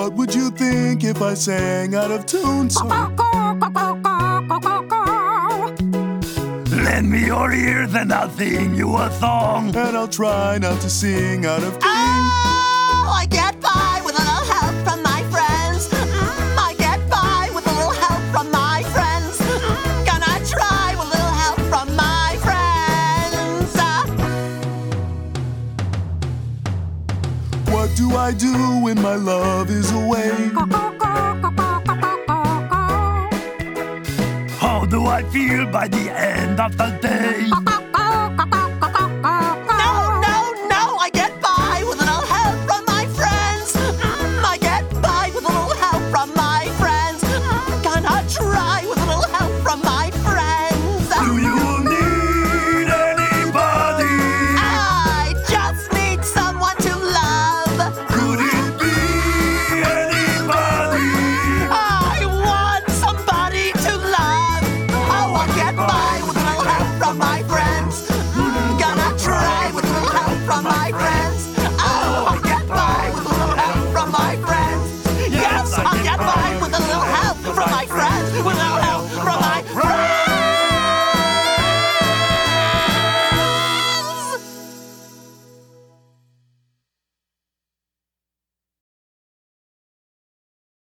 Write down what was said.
What would you think if I sang out of tune? So Lend me your ears and I'll sing you a song. and I'll try not to sing out of key. What do I do when my love is away? How do I feel by the end of the day? my friends.